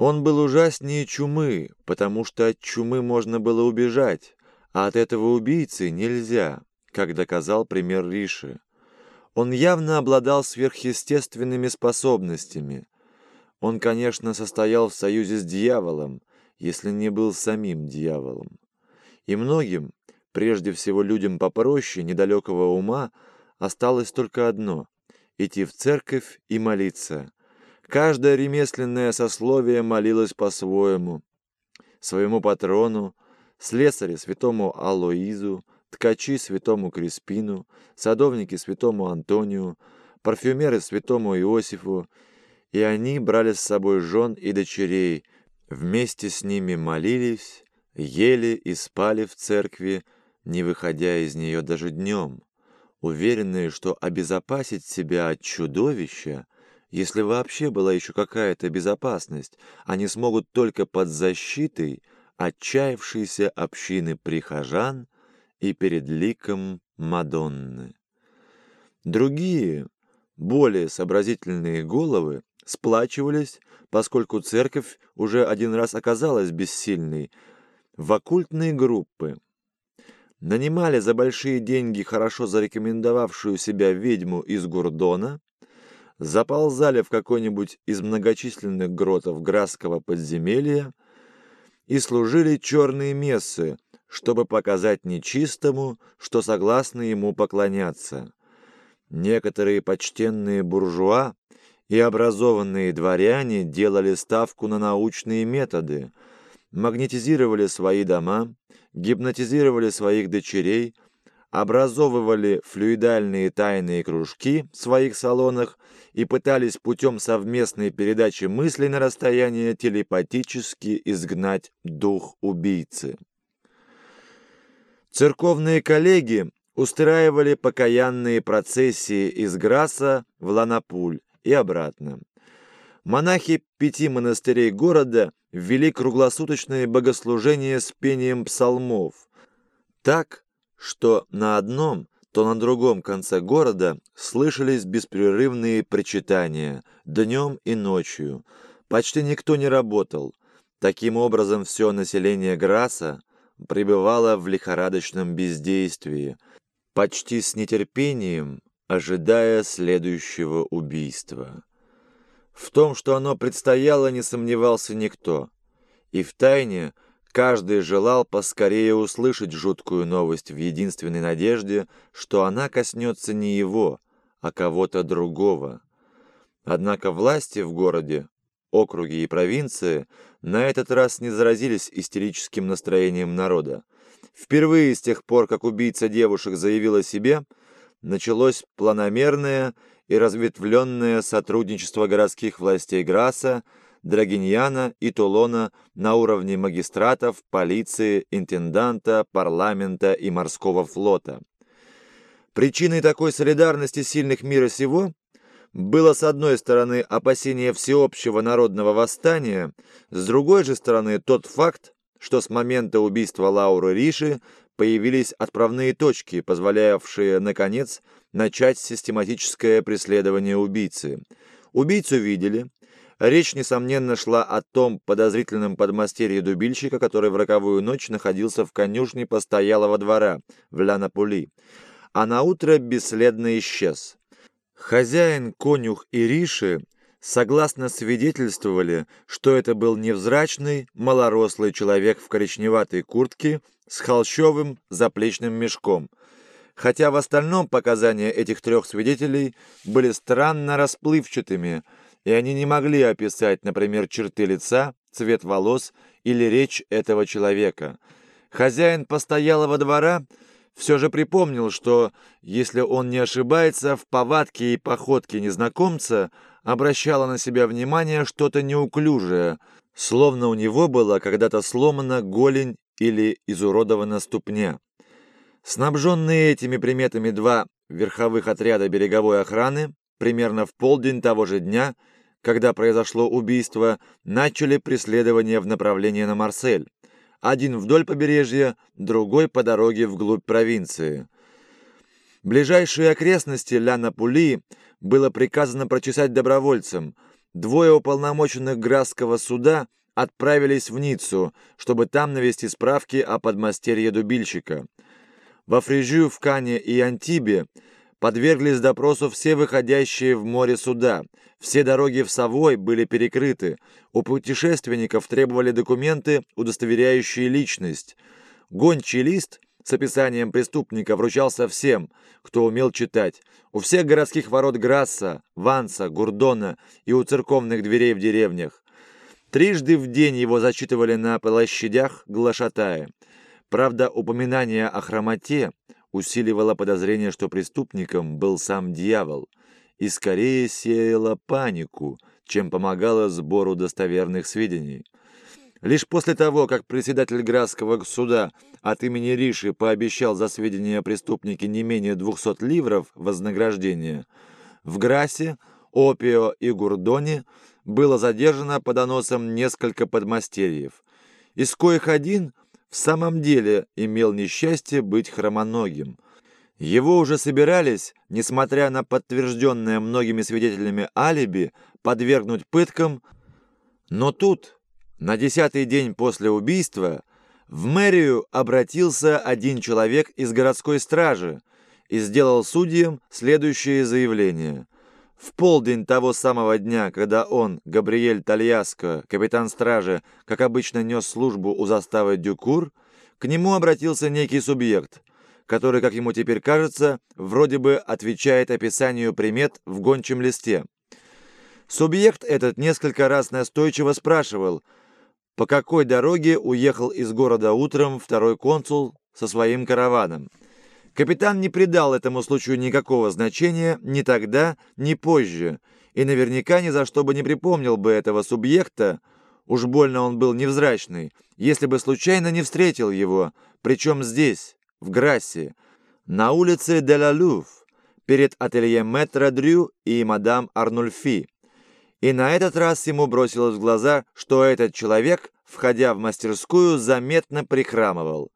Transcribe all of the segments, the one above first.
Он был ужаснее чумы, потому что от чумы можно было убежать, а от этого убийцы нельзя, как доказал пример Риши. Он явно обладал сверхъестественными способностями. Он, конечно, состоял в союзе с дьяволом, если не был самим дьяволом. И многим, прежде всего людям попроще, недалекого ума, осталось только одно — идти в церковь и молиться. Каждое ремесленное сословие молилось по-своему. Своему патрону, слесаре святому Алоизу, ткачи святому Криспину, садовники святому Антонию, парфюмеры святому Иосифу, и они брали с собой жен и дочерей, вместе с ними молились, ели и спали в церкви, не выходя из нее даже днем, уверенные, что обезопасить себя от чудовища, если вообще была еще какая-то безопасность, они смогут только под защитой отчаявшейся общины прихожан и перед ликом Мадонны. Другие, более сообразительные головы сплачивались, поскольку церковь уже один раз оказалась бессильной, в оккультные группы. Нанимали за большие деньги хорошо зарекомендовавшую себя ведьму из Гурдона, заползали в какой-нибудь из многочисленных гротов Градского подземелья и служили черные мессы, чтобы показать нечистому, что согласны ему поклоняться. Некоторые почтенные буржуа и образованные дворяне делали ставку на научные методы, магнетизировали свои дома, гипнотизировали своих дочерей, образовывали флюидальные тайные кружки в своих салонах и пытались путем совместной передачи мыслей на расстояние телепатически изгнать дух убийцы. Церковные коллеги устраивали покаянные процессии из Граса в Ланапуль и обратно. Монахи пяти монастырей города ввели круглосуточное богослужение с пением псалмов. Так, что на одном, то на другом конце города слышались беспрерывные причитания днем и ночью. Почти никто не работал. Таким образом, все население Граса пребывало в лихорадочном бездействии, почти с нетерпением ожидая следующего убийства. В том, что оно предстояло, не сомневался никто. И в тайне каждый желал поскорее услышать жуткую новость в единственной надежде, что она коснется не его, а кого-то другого. Однако власти в городе, округе и провинции на этот раз не заразились истерическим настроением народа. Впервые с тех пор, как убийца девушек заявил о себе, началось планомерное и разветвленное сотрудничество городских властей Граса, Драгиньяна и Тулона на уровне магистратов, полиции, интенданта, парламента и морского флота. Причиной такой солидарности сильных мира сего было с одной стороны опасение всеобщего народного восстания, с другой же стороны тот факт, что с момента убийства Лауры Риши появились отправные точки, позволявшие, наконец, начать систематическое преследование убийцы. Убийцу видели. Речь, несомненно, шла о том подозрительном подмастерье дубильщика, который в роковую ночь находился в конюшне постоялого двора в Лянаполи, а наутро бесследно исчез. Хозяин, конюх и Риши согласно свидетельствовали, что это был невзрачный, малорослый человек в коричневатой куртке с холщовым заплечным мешком, хотя в остальном показания этих трех свидетелей были странно расплывчатыми, и они не могли описать, например, черты лица, цвет волос или речь этого человека. Хозяин постоялого двора все же припомнил, что, если он не ошибается, в повадке и походке незнакомца обращало на себя внимание что-то неуклюжее, словно у него была когда-то сломана голень или изуродована ступня. Снабженные этими приметами два верховых отряда береговой охраны примерно в полдень того же дня, когда произошло убийство, начали преследование в направлении на Марсель. Один вдоль побережья, другой по дороге вглубь провинции. Ближайшие окрестности Ля-Напули было приказано прочесать добровольцам, двое уполномоченных Грасского суда отправились в Ниццу, чтобы там навести справки о подмастерье дубильщика. Во Фрижию, в Кане и Антибе подверглись допросу все выходящие в море суда. Все дороги в Совой были перекрыты. У путешественников требовали документы, удостоверяющие личность. Гончий лист с описанием преступника вручался всем, кто умел читать. У всех городских ворот Грасса, Ванса, Гурдона и у церковных дверей в деревнях. Трижды в день его зачитывали на площадях глашатая. Правда, упоминание о хромоте усиливало подозрение, что преступником был сам дьявол, и скорее сеяло панику, чем помогало сбору достоверных сведений. Лишь после того, как председатель Градского суда от имени Риши пообещал за сведения о преступнике не менее 200 ливров вознаграждения, в Грасе, Опио и Гурдоне было задержано по доносам несколько подмастерьев, из коих один в самом деле имел несчастье быть хромоногим. Его уже собирались, несмотря на подтвержденное многими свидетелями алиби, подвергнуть пыткам, но тут, на десятый день после убийства, в мэрию обратился один человек из городской стражи и сделал судьям следующее заявление. В полдень того самого дня, когда он, Габриэль Тальяско, капитан стражи, как обычно нес службу у заставы Дюкур, к нему обратился некий субъект, который, как ему теперь кажется, вроде бы отвечает описанию примет в гончем листе. Субъект этот несколько раз настойчиво спрашивал, по какой дороге уехал из города утром второй консул со своим караваном. Капитан не придал этому случаю никакого значения ни тогда, ни позже, и наверняка ни за что бы не припомнил бы этого субъекта, уж больно он был невзрачный, если бы случайно не встретил его, причем здесь, в Грассе, на улице де ла Люв, перед ателье Метра Дрю и мадам Арнульфи. И на этот раз ему бросилось в глаза, что этот человек, входя в мастерскую, заметно прихрамывал.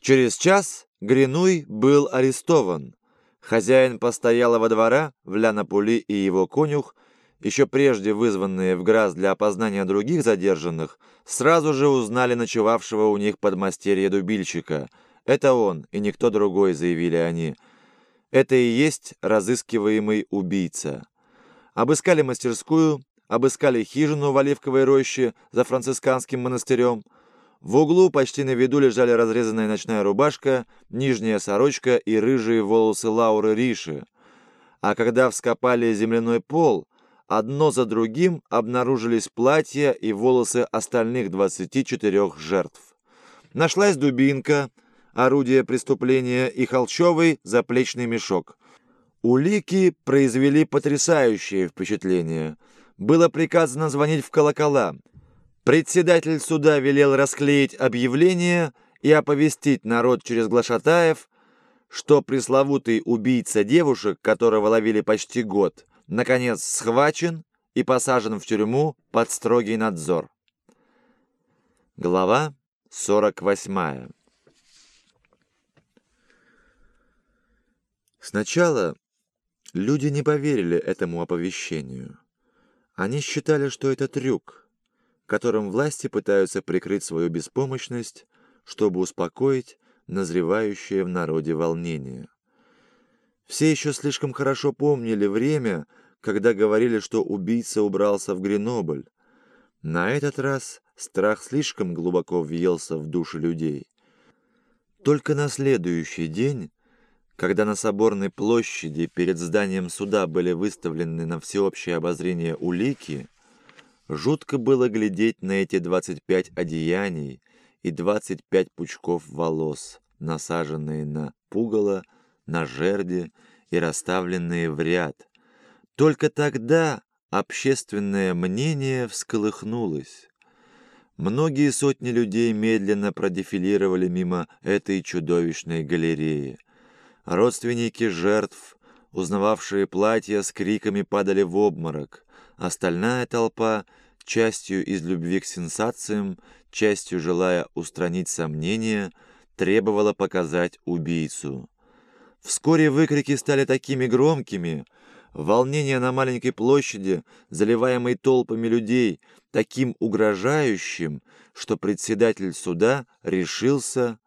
Через час Гринуй был арестован. Хозяин постоялого двора, Вляна-Пули и его конюх, еще прежде вызванные в Граз для опознания других задержанных, сразу же узнали ночевавшего у них подмастерья дубильщика. «Это он, и никто другой», — заявили они. «Это и есть разыскиваемый убийца». Обыскали мастерскую, обыскали хижину в Оливковой роще за францисканским монастырем — в углу почти на виду лежали разрезанная ночная рубашка, нижняя сорочка и рыжие волосы Лауры Риши. А когда вскопали земляной пол, одно за другим обнаружились платья и волосы остальных 24 жертв. Нашлась дубинка, орудие преступления и холчевый заплечный мешок. Улики произвели потрясающее впечатление. Было приказано звонить в колокола – Председатель суда велел расклеить объявление и оповестить народ через глашатаев, что пресловутый убийца девушек, которого ловили почти год, наконец схвачен и посажен в тюрьму под строгий надзор. Глава 48 Сначала люди не поверили этому оповещению. Они считали, что это трюк – которым власти пытаются прикрыть свою беспомощность, чтобы успокоить назревающее в народе волнение. Все еще слишком хорошо помнили время, когда говорили, что убийца убрался в Гренобль. На этот раз страх слишком глубоко въелся в души людей. Только на следующий день, когда на Соборной площади перед зданием суда были выставлены на всеобщее обозрение улики, Жутко было глядеть на эти 25 одеяний и 25 пучков волос, насаженные на пугало, на жерди и расставленные в ряд. Только тогда общественное мнение всколыхнулось. Многие сотни людей медленно продефилировали мимо этой чудовищной галереи. Родственники жертв, узнававшие платья, с криками падали в обморок. Остальная толпа — частью из любви к сенсациям, частью желая устранить сомнения, требовала показать убийцу. Вскоре выкрики стали такими громкими, Волнение на маленькой площади, заливаемой толпами людей, таким угрожающим, что председатель суда решился